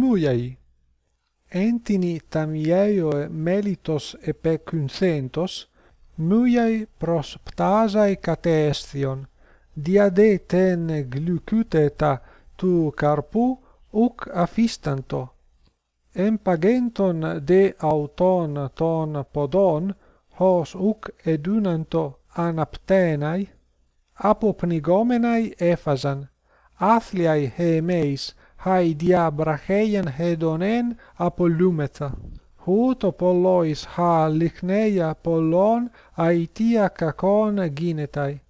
muiai. Entini tamieioe melitos epecuncentos muiai pros ptasai catestion diade ten glucuteta tu carpu uc affistanto empagenton de auton ton podon hos uc edunanto anaptenai apopnigomenai ephasan athliai hemeis χαϊδιά βραχέιεν χεδονέν απολούμετα. Ούτω πολλοίς χα λιχνέια πολλών αιτία κακών γίνεται.